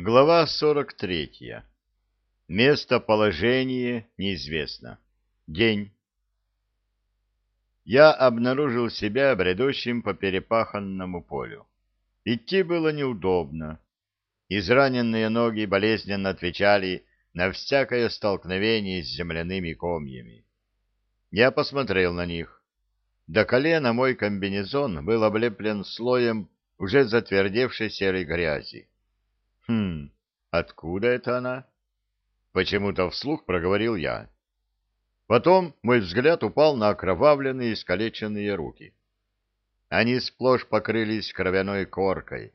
Глава 43. Местоположение неизвестно. День. Я обнаружил себя бредущим по перепаханному полю. Идти было неудобно. Израненные ноги болезненно отвечали на всякое столкновение с земляными комьями. Я посмотрел на них. До колена мой комбинезон был облеплен слоем уже затвердевшей серой грязи. Хм, откуда это она? Почему-то вслух проговорил я. Потом мой взгляд упал на окровавленные искалеченные руки. Они сплошь покрылись кровяной коркой.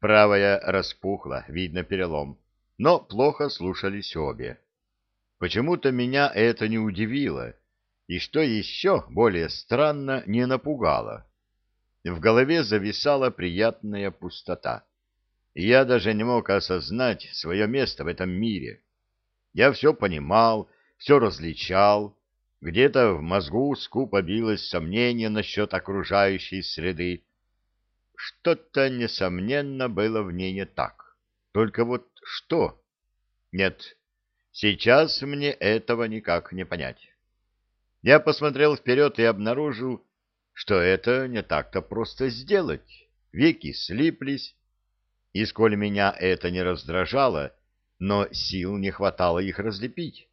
Правая распухла, видно перелом, но плохо слушались обе. Почему-то меня это не удивило, и что еще более странно, не напугало. В голове зависала приятная пустота я даже не мог осознать свое место в этом мире. Я все понимал, все различал, где-то в мозгу скупо билось сомнение насчет окружающей среды. Что-то, несомненно, было в ней не так. Только вот что? Нет, сейчас мне этого никак не понять. Я посмотрел вперед и обнаружил, что это не так-то просто сделать. Веки слиплись, и сколь меня это не раздражало, но сил не хватало их разлепить.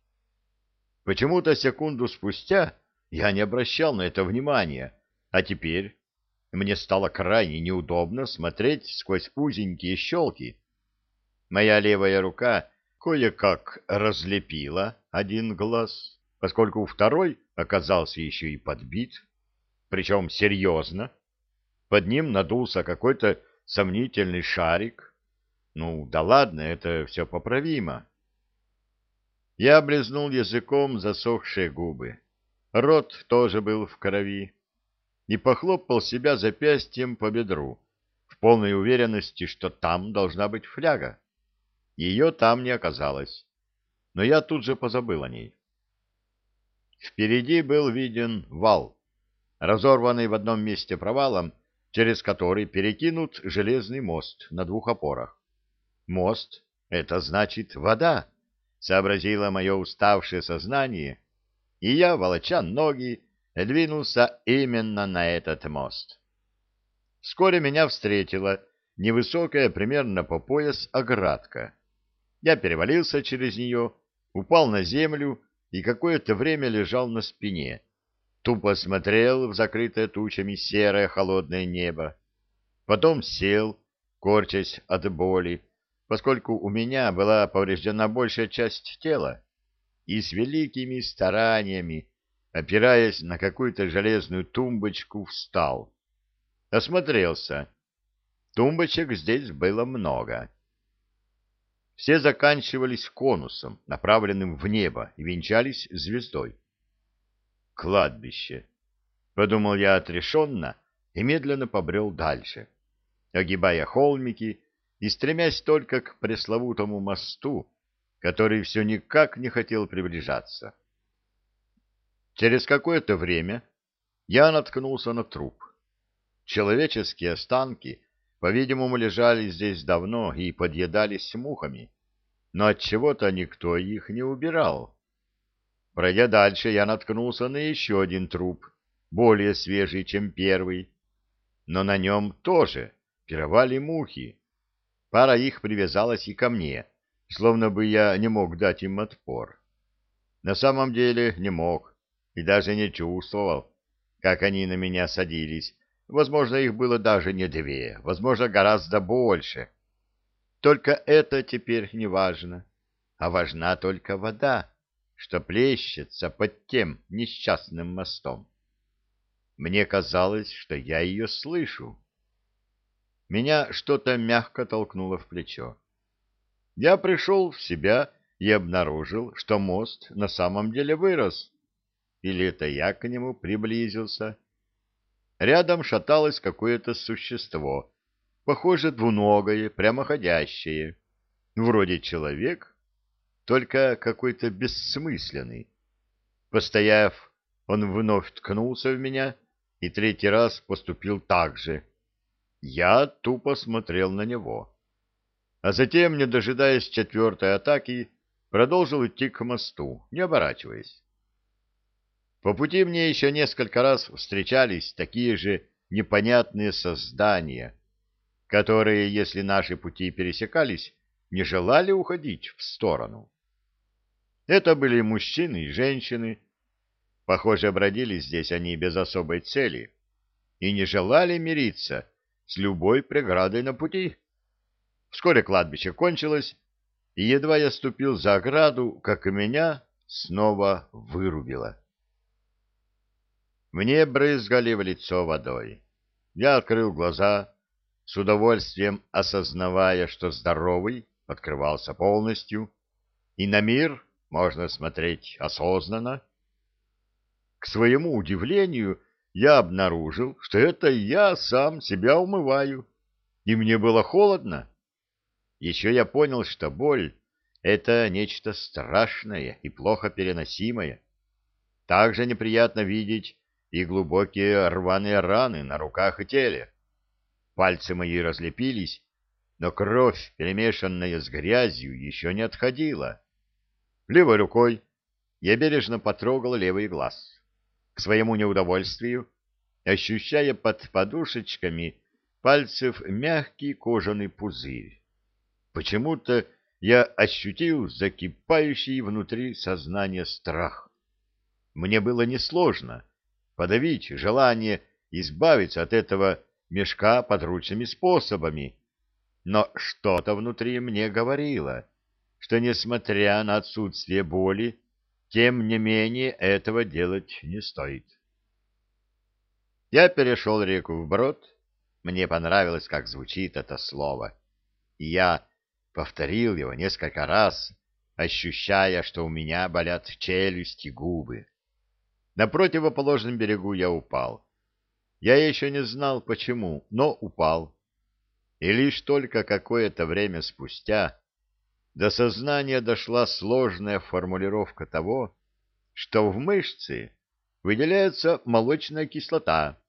Почему-то секунду спустя я не обращал на это внимания, а теперь мне стало крайне неудобно смотреть сквозь узенькие щелки. Моя левая рука кое-как разлепила один глаз, поскольку второй оказался еще и подбит, причем серьезно. Под ним надулся какой-то сомнительный шарик. Ну, да ладно, это все поправимо. Я облизнул языком засохшие губы. Рот тоже был в крови. И похлопал себя запястьем по бедру, в полной уверенности, что там должна быть фляга. Ее там не оказалось, но я тут же позабыл о ней. Впереди был виден вал, разорванный в одном месте провалом, через который перекинут железный мост на двух опорах. Мост — это значит вода, сообразило мое уставшее сознание, и я, волоча ноги, двинулся именно на этот мост. Вскоре меня встретила невысокая, примерно по пояс, оградка. Я перевалился через нее, упал на землю и какое-то время лежал на спине, тупо смотрел в закрытое тучами серое холодное небо, потом сел, корчась от боли, поскольку у меня была повреждена большая часть тела, и с великими стараниями, опираясь на какую-то железную тумбочку, встал. Осмотрелся. Тумбочек здесь было много. Все заканчивались конусом, направленным в небо, и венчались звездой кладбище. Подумал я отрешенно и медленно побрел дальше, огибая холмики и стремясь только к пресловутому мосту, который все никак не хотел приближаться. Через какое-то время я наткнулся на труп. Человеческие останки, по-видимому, лежали здесь давно и подъедались мухами, но от чего то никто их не убирал. Пройдя дальше, я наткнулся на еще один труп, более свежий, чем первый. Но на нем тоже пировали мухи. Пара их привязалась и ко мне, словно бы я не мог дать им отпор. На самом деле не мог и даже не чувствовал, как они на меня садились. Возможно, их было даже не две, возможно, гораздо больше. Только это теперь не важно, а важна только вода что плещется под тем несчастным мостом. Мне казалось, что я ее слышу. Меня что-то мягко толкнуло в плечо. Я пришел в себя и обнаружил, что мост на самом деле вырос. Или это я к нему приблизился? Рядом шаталось какое-то существо, похоже, двуногое, прямоходящее. Вроде человек, только какой-то бессмысленный. Постояв, он вновь ткнулся в меня и третий раз поступил так же. Я тупо смотрел на него. а затем, не дожидаясь четвертой атаки, продолжил идти к мосту, не оборачиваясь. По пути мне еще несколько раз встречались такие же непонятные создания, которые, если наши пути пересекались, не желали уходить в сторону. Это были мужчины и женщины. Похоже, бродили здесь они без особой цели и не желали мириться с любой преградой на пути. Вскоре кладбище кончилось, и едва я ступил за ограду, как меня снова вырубило. Мне брызгали в лицо водой. Я открыл глаза, с удовольствием осознавая, что здоровый открывался полностью, и на мир можно смотреть осознанно. К своему удивлению, я обнаружил, что это я сам себя умываю, и мне было холодно. Еще я понял, что боль — это нечто страшное и плохо переносимое. Также неприятно видеть и глубокие рваные раны на руках и теле. Пальцы мои разлепились, но кровь, перемешанная с грязью, еще не отходила. Левой рукой я бережно потрогал левый глаз. К своему неудовольствию, ощущая под подушечками пальцев мягкий кожаный пузырь. Почему-то я ощутил закипающий внутри сознания страх. Мне было несложно подавить желание избавиться от этого мешка подручными способами, но что-то внутри мне говорило, что, несмотря на отсутствие боли, тем не менее этого делать не стоит. Я перешел реку вброд, мне понравилось, как звучит это слово, и я повторил его несколько раз, ощущая, что у меня болят челюсти губы. На противоположном берегу я упал. Я еще не знал, почему, но упал. И лишь только какое-то время спустя до сознания дошла сложная формулировка того, что в мышце выделяется молочная кислота,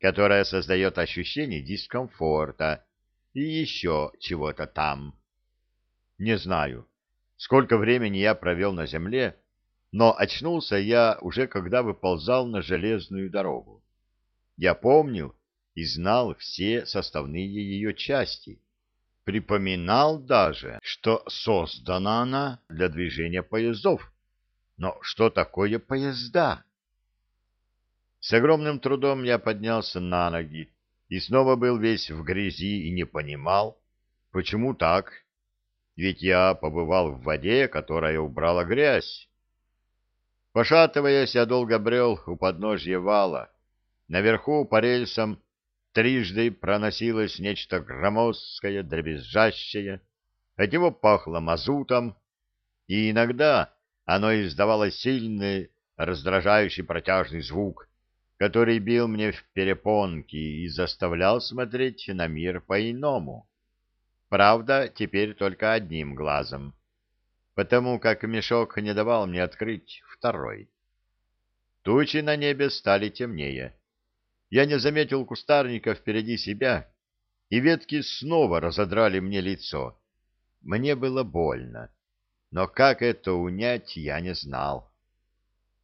которая создает ощущение дискомфорта и еще чего-то там. Не знаю, сколько времени я провел на земле, но очнулся я уже когда выползал на железную дорогу. Я помнил и знал все составные ее части. Припоминал даже, что создана она для движения поездов. Но что такое поезда? С огромным трудом я поднялся на ноги и снова был весь в грязи и не понимал, почему так ведь я побывал в воде, которая убрала грязь. Пошатываясь, я долго брел у подножья вала. Наверху по рельсам трижды проносилось нечто громоздкое, дребезжащее, от него пахло мазутом, и иногда оно издавало сильный, раздражающий протяжный звук, который бил мне в перепонки и заставлял смотреть на мир по-иному. Правда, теперь только одним глазом, потому как мешок не давал мне открыть второй. Тучи на небе стали темнее. Я не заметил кустарника впереди себя, и ветки снова разодрали мне лицо. Мне было больно, но как это унять, я не знал.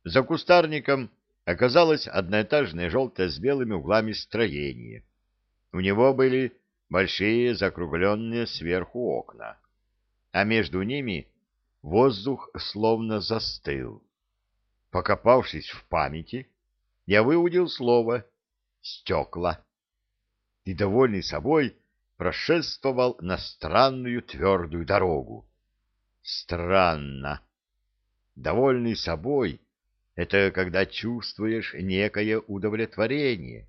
За кустарником оказалось одноэтажное желтое с белыми углами строение. У него были большие закругленные сверху окна, а между ними воздух словно застыл. Покопавшись в памяти, я выудил слово «стекла» и, довольный собой, прошествовал на странную твердую дорогу. Странно. Довольный собой — это когда чувствуешь некое удовлетворение,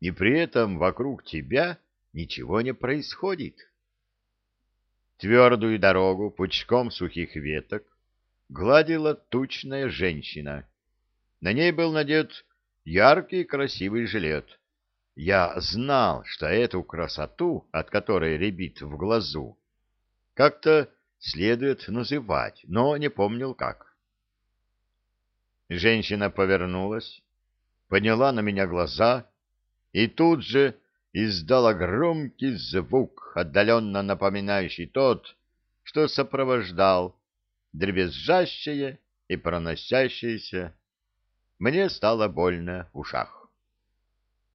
и при этом вокруг тебя ничего не происходит. Твердую дорогу пучком сухих веток гладила тучная женщина. На ней был надет яркий красивый жилет. Я знал, что эту красоту, от которой рябит в глазу, как-то следует называть, но не помнил как. Женщина повернулась, подняла на меня глаза и тут же издала громкий звук, отдаленно напоминающий тот, что сопровождал дребезжащее и проносящееся. Мне стало больно в ушах.